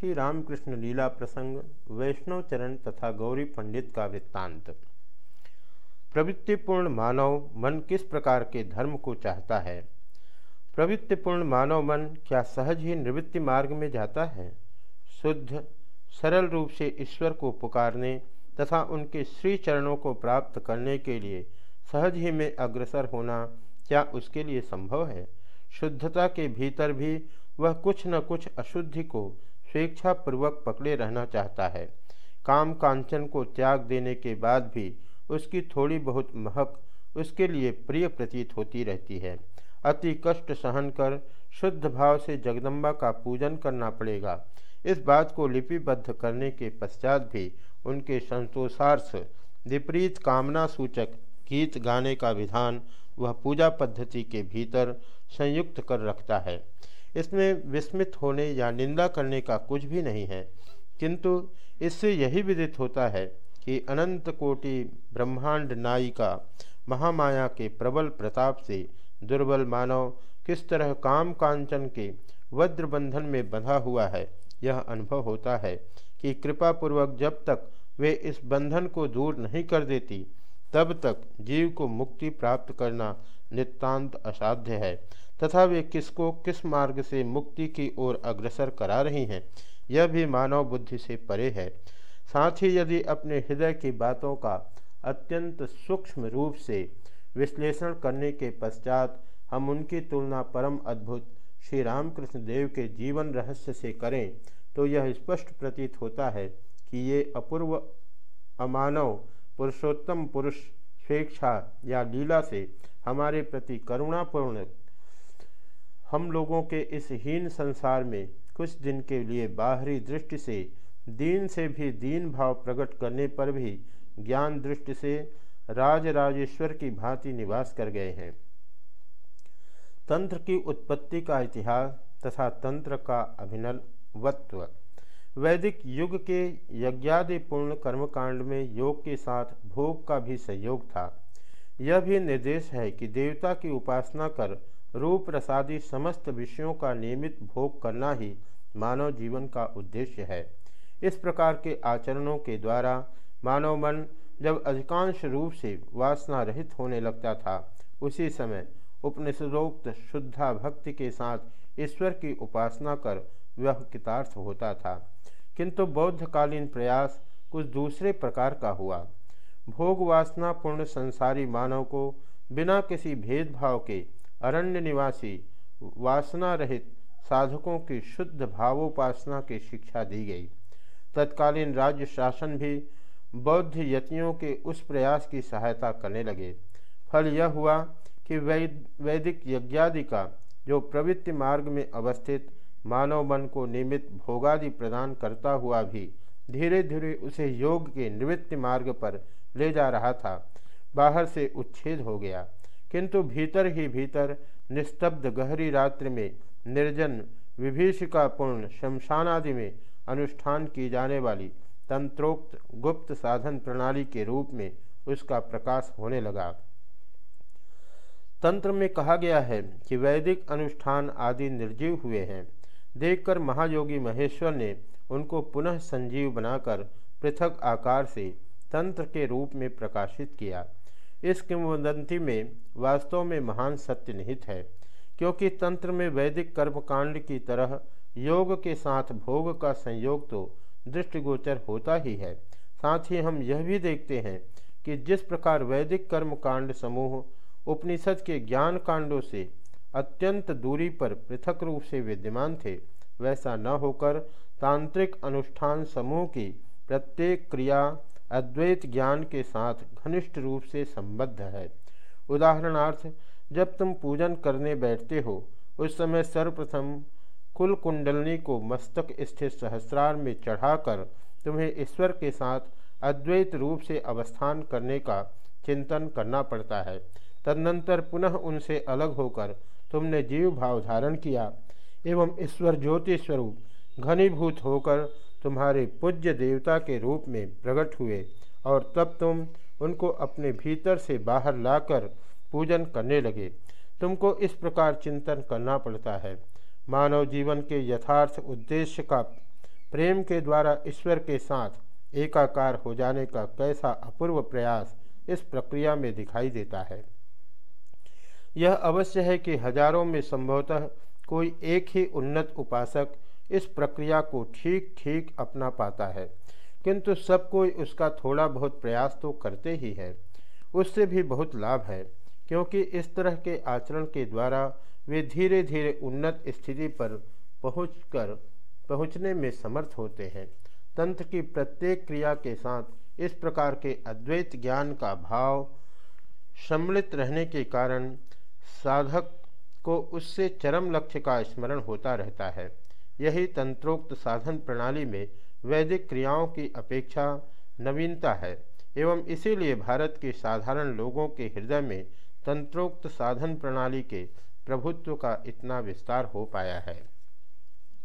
श्री रामकृष्ण लीला प्रसंग, वैष्णव चरण तथा गौरी पंडित का वृत्तांत। प्रवृत्तिपूर्ण मानव मन किस प्रकार के धर्म को चाहता है? प्रवृत्तिपूर्ण मानव मन क्या सहज ही निवृत्ति मार्ग में जाता है? शुद्ध, सरल रूप से ईश्वर को पुकारने तथा उनके श्री चरणों को प्राप्त करने के लिए सहज ही में अग्रसर होना क्या उसके लिए संभव है? शुद्धता के भीतर भी वह कुछ न कुछ अशुद्धि को स्वेच्छापूर्वक पकड़े रहना चाहता है। काम कांचन को त्याग देने के बाद भी उसकी थोड़ी बहुत महक उसके लिए प्रिय प्रतीत होती रहती है। अति कष्ट सहन कर शुद्ध भाव से जगदम्बा का पूजन करना पड़ेगा। इस बात को लिपिबद्ध करने के पश्चात भी उनके संतोषार्थ, विपरीत कामना सूचक गीत गाने का विधान वह पूजा पद्धति के भीतर संयुक्त कर रखता है। इसमें विस्मित होने या निंदा करने का कुछ भी नहीं है। किंतु इससे यही विदित होता है कि अनंत कोटि ब्रह्मांड नायिका महामाया के प्रबल प्रताप से दुर्बल मानव किस तरह काम कांचन के वज्र बंधन में बंधा हुआ है, यह अनुभव होता है कि कृपापूर्वक जब तक वे इस बंधन को दूर नहीं कर देती तब तक जीव को मुक्ति प्राप्त करना नितांत असाध्य है। तथा वे किसको किस मार्ग से मुक्ति की ओर अग्रसर करा रही हैं, यह भी मानव बुद्धि से परे है। साथ ही यदि अपने हृदय की बातों का अत्यंत सूक्ष्म रूप से विश्लेषण करने के पश्चात हम उनकी तुलना परम अद्भुत श्री रामकृष्ण देव के जीवन रहस्य से करें तो यह स्पष्ट प्रतीत होता है कि ये अपूर्व अमानव पुरुषोत्तम पुरुष स्वेच्छा या लीला से हमारे प्रति करुणापूर्ण हम लोगों के इस हीन संसार में कुछ दिन के लिए बाहरी दृष्टि से, दीन से भी दीन भाव प्रकट करने पर भी ज्ञान दृष्टि से राज राजेश्वर की भांति निवास कर गए हैं। तंत्र की उत्पत्ति का इतिहास तथा तंत्र का अभिनवत्व वैदिक युग के यज्ञादि पूर्ण कर्मकांड में योग के साथ भोग का भी सहयोग था। यह भी निर्देश है कि देवता की उपासना कर रूप प्रसादी समस्त विषयों का नियमित भोग करना ही मानव जीवन का उद्देश्य है। इस प्रकार के आचरणों के द्वारा मानव मन जब अधिकांश रूप से वासना रहित होने लगता था, उसी समय उपनिषदोक्त शुद्धा भक्ति के साथ ईश्वर की उपासना कर वह कितार्थ होता था। किंतु बौद्धकालीन प्रयास कुछ दूसरे प्रकार का हुआ। भोग वासना पूर्ण संसारी मानव को बिना किसी भेदभाव के अरण्य निवासी वासना रहित साधकों की शुद्ध भावोपासना की शिक्षा दी गई। तत्कालीन राज्य शासन भी बौद्ध यतियों के उस प्रयास की सहायता करने लगे। फल यह हुआ कि वैद, वैदिक यज्ञादि का जो प्रवृत्ति मार्ग में अवस्थित मानव मन को निमित भोगादि प्रदान करता हुआ भी धीरे धीरे उसे योग के निवृत्ति मार्ग पर ले जा रहा था। बाहर से उच्छेद हो गया। किंतु भीतर ही भीतर, निस्तब्ध गहरी रात्रि में निर्जन, विभीषिकापूर्ण शमशान आदि में अनुष्ठान की जाने वाली तंत्रोक्त गुप्त साधन प्रणाली के रूप में उसका प्रकाश होने लगा। तंत्र में कहा गया है कि वैदिक अनुष्ठान आदि निर्जीव हुए हैं। देखकर महायोगी महेश्वर ने उनको पुनः संजीव बनाकर पृथक आकार से तंत्र के रूप में प्रकाशित किया। इस किंवदंती में वास्तव में महान सत्य निहित है, क्योंकि तंत्र में वैदिक कर्मकांड की तरह योग के साथ भोग का संयोग तो दृष्टिगोचर होता ही है। साथ ही हम यह भी देखते हैं कि जिस प्रकार वैदिक कर्मकांड समूह उपनिषद के ज्ञान कांडों से अत्यंत दूरी पर पृथक रूप से विद्यमान थे, वैसा न होकर तांत्रिक अनुष्ठान समूह की प्रत्येक क्रिया अद्वैत ज्ञान के साथ घनिष्ठ रूप से संबद्ध है। उदाहरणार्थ, जब तुम पूजन करने बैठते हो, उस समय सर्वप्रथम कुल कुंडलनी को मस्तक स्थित सहस्रार में चढ़ाकर तुम्हें ईश्वर के साथ अद्वैत रूप से अवस्थान करने का चिंतन करना पड़ता है। तदनंतर पुनः उनसे अलग होकर तुमने जीव भाव धारण किया एवं ईश्वर ज्योति स्वरूप घनीभूत होकर तुम्हारे पूज्य देवता के रूप में प्रकट हुए और तब तुम उनको अपने भीतर से बाहर लाकर पूजन करने लगे। तुमको इस प्रकार चिंतन करना पड़ता है। मानव जीवन के यथार्थ उद्देश्य का प्रेम के द्वारा ईश्वर के साथ एकाकार हो जाने का कैसा अपूर्व प्रयास इस प्रक्रिया में दिखाई देता है। यह अवश्य है कि हज़ारों में संभवतः कोई एक ही उन्नत उपासक इस प्रक्रिया को ठीक ठीक अपना पाता है। किंतु सब कोई उसका थोड़ा बहुत प्रयास तो करते ही है। उससे भी बहुत लाभ है, क्योंकि इस तरह के आचरण के द्वारा वे धीरे धीरे उन्नत स्थिति पर पहुंचकर, पहुँचने में समर्थ होते हैं। तंत्र की प्रत्येक क्रिया के साथ इस प्रकार के अद्वैत ज्ञान का भाव सम्मिलित रहने के कारण साधक को उससे चरम लक्ष्य का स्मरण होता रहता है। यही तंत्रोक्त साधन प्रणाली में वैदिक क्रियाओं की अपेक्षा नवीनता है एवं इसीलिए भारत के साधारण लोगों के हृदय में तंत्रोक्त साधन प्रणाली के प्रभुत्व का इतना विस्तार हो पाया है।